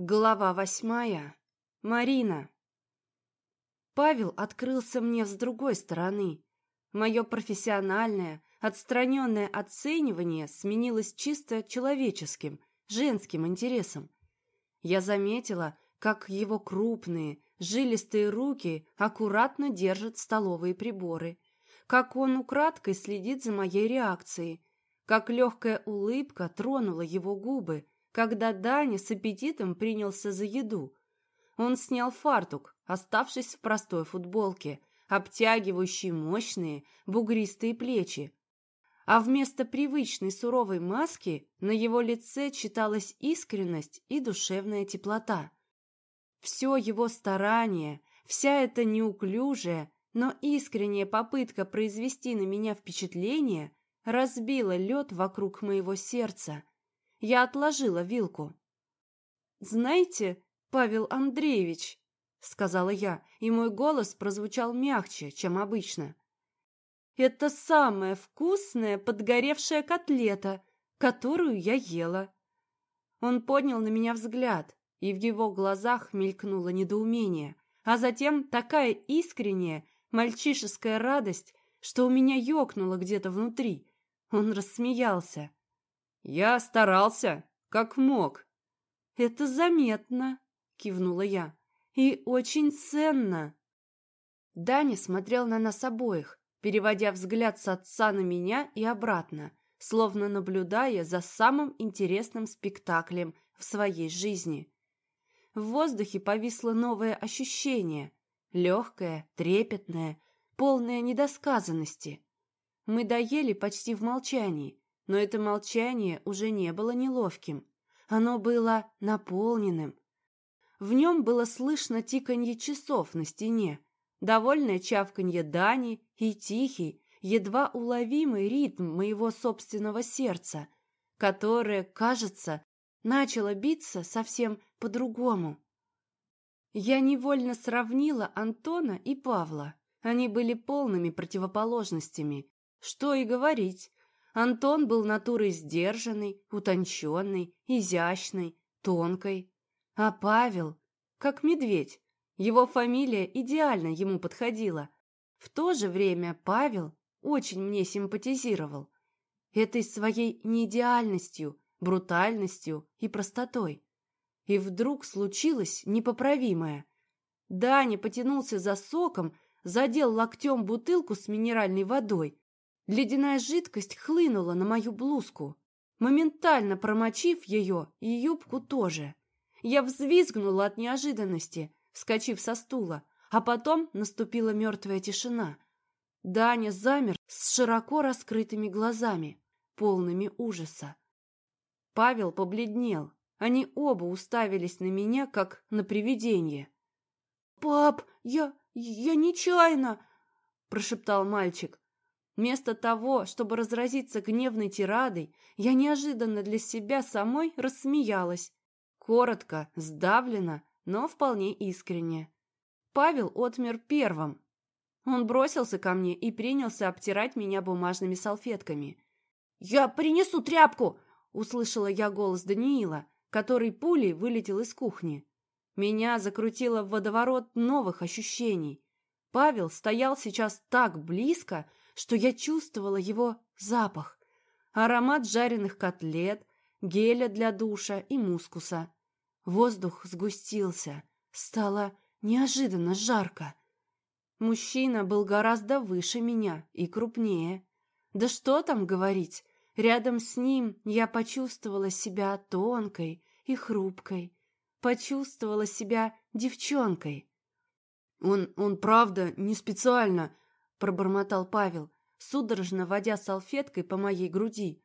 Глава восьмая. Марина. Павел открылся мне с другой стороны. Мое профессиональное, отстраненное оценивание сменилось чисто человеческим, женским интересом. Я заметила, как его крупные, жилистые руки аккуратно держат столовые приборы, как он украдкой следит за моей реакцией, как легкая улыбка тронула его губы, когда Даня с аппетитом принялся за еду. Он снял фартук, оставшись в простой футболке, обтягивающей мощные бугристые плечи. А вместо привычной суровой маски на его лице читалась искренность и душевная теплота. Все его старание, вся эта неуклюжая, но искренняя попытка произвести на меня впечатление разбила лед вокруг моего сердца, я отложила вилку. «Знаете, Павел Андреевич», — сказала я, и мой голос прозвучал мягче, чем обычно. «Это самая вкусная подгоревшая котлета, которую я ела». Он поднял на меня взгляд, и в его глазах мелькнуло недоумение, а затем такая искренняя, мальчишеская радость, что у меня ёкнуло где-то внутри. Он рассмеялся. Я старался, как мог. Это заметно, кивнула я. И очень ценно. Даня смотрел на нас обоих, переводя взгляд с отца на меня и обратно, словно наблюдая за самым интересным спектаклем в своей жизни. В воздухе повисло новое ощущение, легкое, трепетное, полное недосказанности. Мы доели почти в молчании, но это молчание уже не было неловким. Оно было наполненным. В нем было слышно тиканье часов на стене, довольное чавканье Дани и тихий, едва уловимый ритм моего собственного сердца, которое, кажется, начало биться совсем по-другому. Я невольно сравнила Антона и Павла. Они были полными противоположностями. Что и говорить, Антон был натурой сдержанной, утонченной, изящной, тонкой. А Павел, как медведь, его фамилия идеально ему подходила. В то же время Павел очень мне симпатизировал. Этой своей неидеальностью, брутальностью и простотой. И вдруг случилось непоправимое. Даня потянулся за соком, задел локтем бутылку с минеральной водой Ледяная жидкость хлынула на мою блузку, моментально промочив ее и юбку тоже. Я взвизгнула от неожиданности, вскочив со стула, а потом наступила мертвая тишина. Даня замер с широко раскрытыми глазами, полными ужаса. Павел побледнел. Они оба уставились на меня, как на привидение. «Пап, я... я нечаянно!» – прошептал мальчик. Вместо того, чтобы разразиться гневной тирадой, я неожиданно для себя самой рассмеялась. Коротко, сдавленно, но вполне искренне. Павел отмер первым. Он бросился ко мне и принялся обтирать меня бумажными салфетками. «Я принесу тряпку!» — услышала я голос Даниила, который пулей вылетел из кухни. Меня закрутило в водоворот новых ощущений. Павел стоял сейчас так близко, что я чувствовала его запах, аромат жареных котлет, геля для душа и мускуса. Воздух сгустился, стало неожиданно жарко. Мужчина был гораздо выше меня и крупнее. Да что там говорить, рядом с ним я почувствовала себя тонкой и хрупкой, почувствовала себя девчонкой. «Он, он правда не специально», пробормотал Павел, судорожно водя салфеткой по моей груди.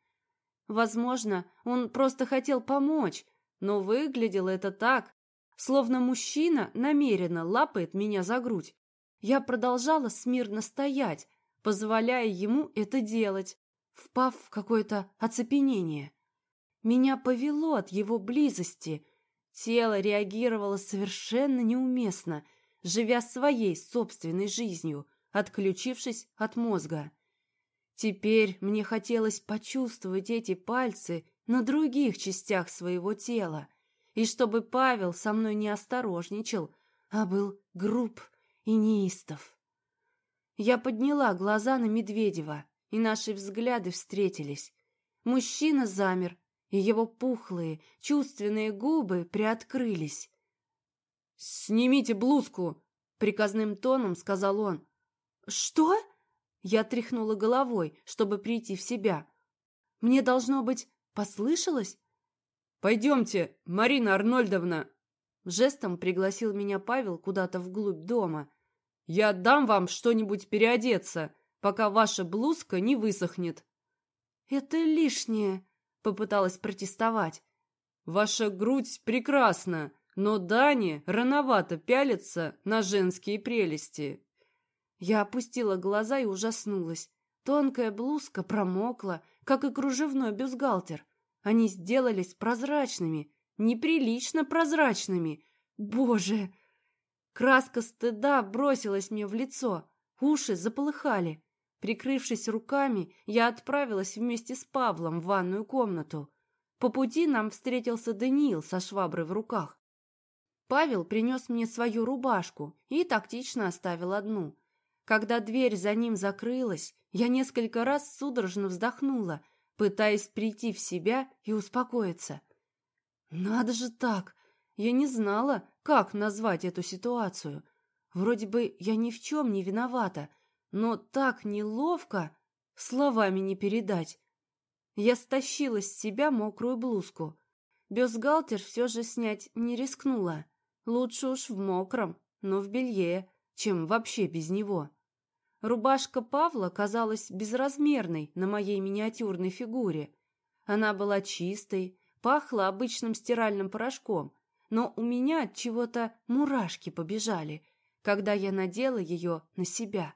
Возможно, он просто хотел помочь, но выглядело это так, словно мужчина намеренно лапает меня за грудь. Я продолжала смирно стоять, позволяя ему это делать, впав в какое-то оцепенение. Меня повело от его близости. Тело реагировало совершенно неуместно, живя своей собственной жизнью отключившись от мозга. Теперь мне хотелось почувствовать эти пальцы на других частях своего тела и чтобы Павел со мной не осторожничал, а был груб и неистов. Я подняла глаза на Медведева, и наши взгляды встретились. Мужчина замер, и его пухлые, чувственные губы приоткрылись. «Снимите блузку!» — приказным тоном сказал он. «Что?» Я тряхнула головой, чтобы прийти в себя. «Мне, должно быть, послышалось?» «Пойдемте, Марина Арнольдовна!» Жестом пригласил меня Павел куда-то вглубь дома. «Я дам вам что-нибудь переодеться, пока ваша блузка не высохнет». «Это лишнее», — попыталась протестовать. «Ваша грудь прекрасна, но Дане рановато пялится на женские прелести». Я опустила глаза и ужаснулась. Тонкая блузка промокла, как и кружевной бюстгальтер. Они сделались прозрачными, неприлично прозрачными. Боже! Краска стыда бросилась мне в лицо, уши заполыхали. Прикрывшись руками, я отправилась вместе с Павлом в ванную комнату. По пути нам встретился Даниил со шваброй в руках. Павел принес мне свою рубашку и тактично оставил одну. Когда дверь за ним закрылась, я несколько раз судорожно вздохнула, пытаясь прийти в себя и успокоиться. Надо же так! Я не знала, как назвать эту ситуацию. Вроде бы я ни в чем не виновата, но так неловко, словами не передать. Я стащила с себя мокрую блузку. Бюстгальтер все же снять не рискнула. Лучше уж в мокром, но в белье, чем вообще без него. Рубашка Павла казалась безразмерной на моей миниатюрной фигуре. Она была чистой, пахла обычным стиральным порошком, но у меня от чего-то мурашки побежали, когда я надела ее на себя.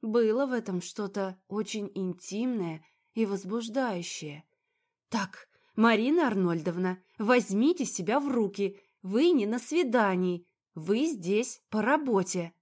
Было в этом что-то очень интимное и возбуждающее. «Так, Марина Арнольдовна, возьмите себя в руки, вы не на свидании, вы здесь по работе».